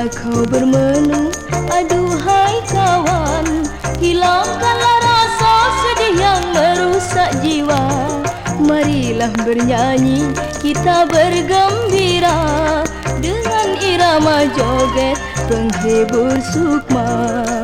Bila kau bermenung Aduhai kawan Hilangkanlah rasa sedih yang merusak jiwa. Marilah bernyanyi Kita bergembira. Dengan irama joget Penghibur sukma.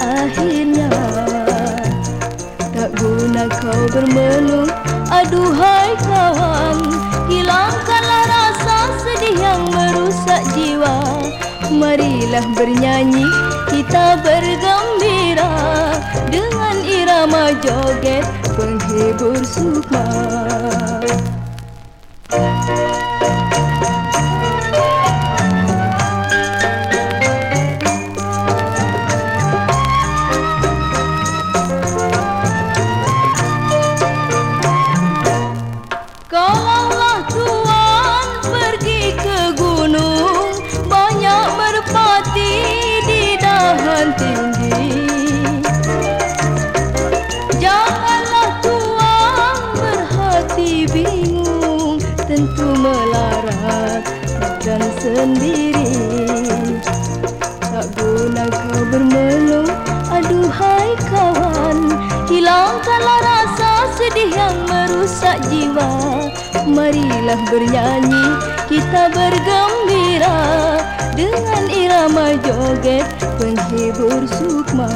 Akhirnya. Tak guna kau bermenung Aduhai kawan. Hilangkanlah rasa sedih yang merusak jiwa. Marilah bernyanyi kita bergembira. Dengan irama joget penghibur sukma. Kalaulah Janganlah tuan berhati bingung Tentu melarat dan sendiri. Tak guna kau bermeluk Aduhai kawan. Hilangkanlah rasa sedih yang merusak jiwa. Marilah bernyanyi kita bergembira Dengan irama joget penghibur sukma